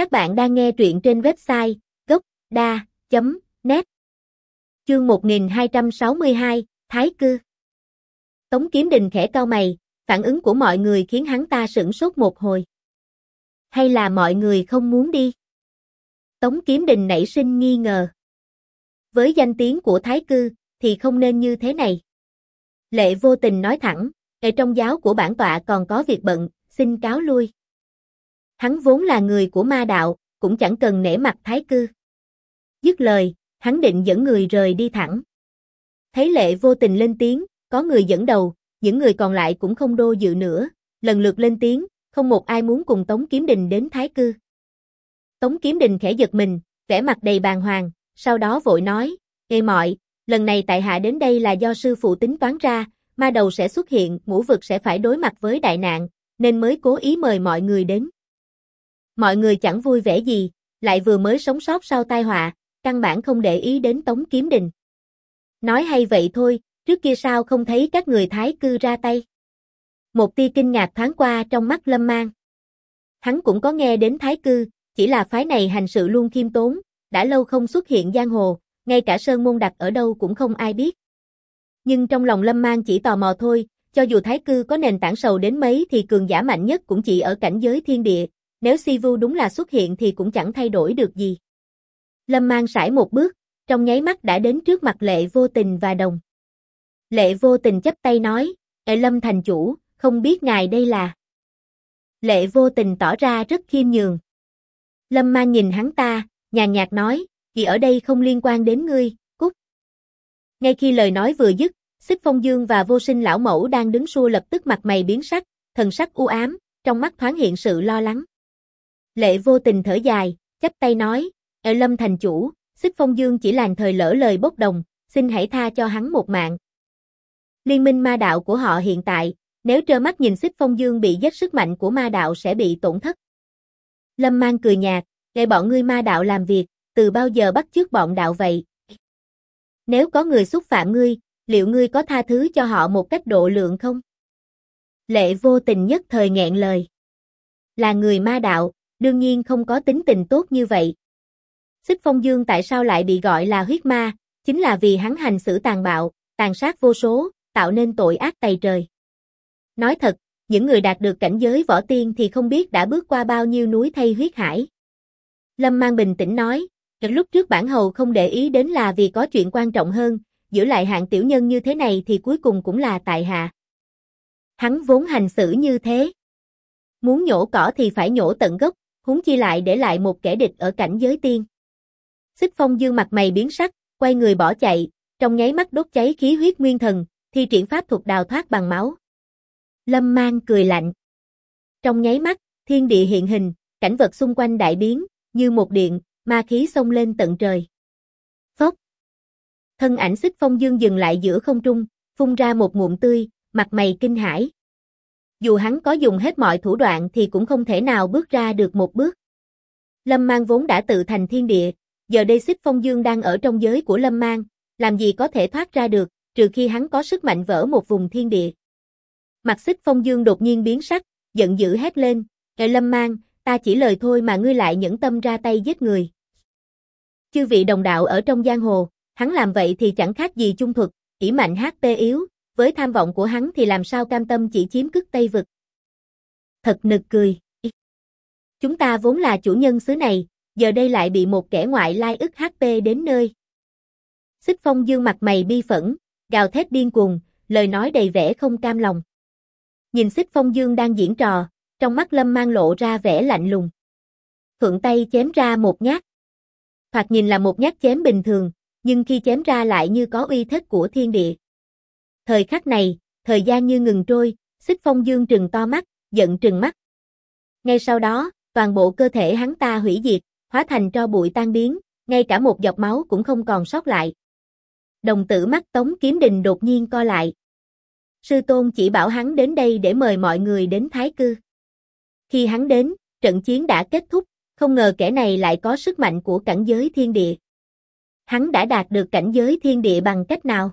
Các bạn đang nghe truyện trên website gocda.net Chương 1262, Thái Cư Tống Kiếm Đình khẽ cau mày, phản ứng của mọi người khiến hắn ta sửng sốt một hồi. Hay là mọi người không muốn đi? Tống Kiếm Đình nảy sinh nghi ngờ. Với danh tiếng của Thái Cư, thì không nên như thế này. Lệ vô tình nói thẳng, ở trong giáo của bản tọa còn có việc bận, xin cáo lui. Hắn vốn là người của ma đạo, cũng chẳng cần nể mặt thái cư. Dứt lời, hắn định dẫn người rời đi thẳng. Thấy lệ vô tình lên tiếng, có người dẫn đầu, những người còn lại cũng không đô dự nữa, lần lượt lên tiếng, không một ai muốn cùng Tống Kiếm Đình đến Thái Cư. Tống Kiếm Đình khẽ giật mình, vẻ mặt đầy bàng hoàng, sau đó vội nói, Ê mọi, lần này tại hạ đến đây là do sư phụ tính toán ra, ma đầu sẽ xuất hiện, ngũ vực sẽ phải đối mặt với đại nạn, nên mới cố ý mời mọi người đến. Mọi người chẳng vui vẻ gì, lại vừa mới sống sót sau tai họa, căn bản không để ý đến Tống Kiếm Đình. Nói hay vậy thôi, trước kia sao không thấy các người thái cư ra tay. Một tia kinh ngạc thoáng qua trong mắt Lâm Mang. Hắn cũng có nghe đến thái cư, chỉ là phái này hành sự luôn khiêm tốn, đã lâu không xuất hiện giang hồ, ngay cả sơn môn đặt ở đâu cũng không ai biết. Nhưng trong lòng Lâm Mang chỉ tò mò thôi, cho dù thái cư có nền tảng sầu đến mấy thì cường giả mạnh nhất cũng chỉ ở cảnh giới thiên địa, nếu Sivu đúng là xuất hiện thì cũng chẳng thay đổi được gì. Lâm mang sải một bước, trong nháy mắt đã đến trước mặt lệ vô tình và đồng. Lệ vô tình chấp tay nói, Ê Lâm thành chủ, không biết ngài đây là. Lệ vô tình tỏ ra rất khiêm nhường. Lâm mang nhìn hắn ta, nhàn nhạt nói, vì ở đây không liên quan đến ngươi, cút. Ngay khi lời nói vừa dứt, Xích Phong Dương và Vô Sinh lão mẫu đang đứng xua lập tức mặt mày biến sắc, thần sắc u ám, trong mắt thoáng hiện sự lo lắng. Lệ vô tình thở dài, chắp tay nói, ở lâm thành chủ, xích phong dương chỉ làng thời lỡ lời bốc đồng, xin hãy tha cho hắn một mạng. Liên minh ma đạo của họ hiện tại, nếu trơ mắt nhìn xích phong dương bị giết sức mạnh của ma đạo sẽ bị tổn thất. Lâm mang cười nhạt, để bọn ngươi ma đạo làm việc, từ bao giờ bắt chước bọn đạo vậy? Nếu có người xúc phạm ngươi, liệu ngươi có tha thứ cho họ một cách độ lượng không? Lệ vô tình nhất thời nghẹn lời. Là người ma đạo, đương nhiên không có tính tình tốt như vậy. Xích Phong Dương tại sao lại bị gọi là huyết ma, chính là vì hắn hành xử tàn bạo, tàn sát vô số, tạo nên tội ác tày trời. Nói thật, những người đạt được cảnh giới võ tiên thì không biết đã bước qua bao nhiêu núi thay huyết hải. Lâm Mang bình tĩnh nói, lúc trước bản hầu không để ý đến là vì có chuyện quan trọng hơn, giữ lại hạng tiểu nhân như thế này thì cuối cùng cũng là tại hạ. Hắn vốn hành xử như thế. Muốn nhổ cỏ thì phải nhổ tận gốc, huống chi lại để lại một kẻ địch ở cảnh giới tiên. Xích Phong Dương mặt mày biến sắc, quay người bỏ chạy, trong nháy mắt đốt cháy khí huyết nguyên thần, thi triển pháp thuật đào thoát bằng máu. Lâm Mang cười lạnh. Trong nháy mắt, thiên địa hiện hình, cảnh vật xung quanh đại biến, như một điện, ma khí xông lên tận trời. Phốc. Thân ảnh Xích Phong Dương dừng lại giữa không trung, phun ra một ngụm tươi, mặt mày kinh hãi dù hắn có dùng hết mọi thủ đoạn thì cũng không thể nào bước ra được một bước. Lâm Mang vốn đã tự thành thiên địa, giờ đây xích phong dương đang ở trong giới của Lâm Mang, làm gì có thể thoát ra được, trừ khi hắn có sức mạnh vỡ một vùng thiên địa. Mặt xích phong dương đột nhiên biến sắc, giận dữ hét lên, Ê Lâm Mang, ta chỉ lời thôi mà ngươi lại nhẫn tâm ra tay giết người. Chư vị đồng đạo ở trong giang hồ, hắn làm vậy thì chẳng khác gì trung thuật, chỉ mạnh hát tê yếu, với tham vọng của hắn thì làm sao cam tâm chỉ chiếm cức Tây Vực. Thật nực cười. Chúng ta vốn là chủ nhân xứ này, giờ đây lại bị một kẻ ngoại lai ức HP đến nơi. Xích phong dương mặt mày bi phẫn, gào thét điên cuồng, lời nói đầy vẻ không cam lòng. Nhìn xích phong dương đang diễn trò, trong mắt lâm mang lộ ra vẻ lạnh lùng. Thuận tay chém ra một nhát. Thoạt nhìn là một nhát chém bình thường, nhưng khi chém ra lại như có uy thế của thiên địa. Thời khắc này, thời gian như ngừng trôi, xích phong dương trừng to mắt, giận trừng mắt. Ngay sau đó, toàn bộ cơ thể hắn ta hủy diệt, hóa thành tro bụi tan biến, ngay cả một giọt máu cũng không còn sót lại. Đồng tử mắt Tống Kiếm Đình đột nhiên co lại. Sư Tôn chỉ bảo hắn đến đây để mời mọi người đến Thái Cư. Khi hắn đến, trận chiến đã kết thúc, không ngờ kẻ này lại có sức mạnh của cảnh giới thiên địa. Hắn đã đạt được cảnh giới thiên địa bằng cách nào?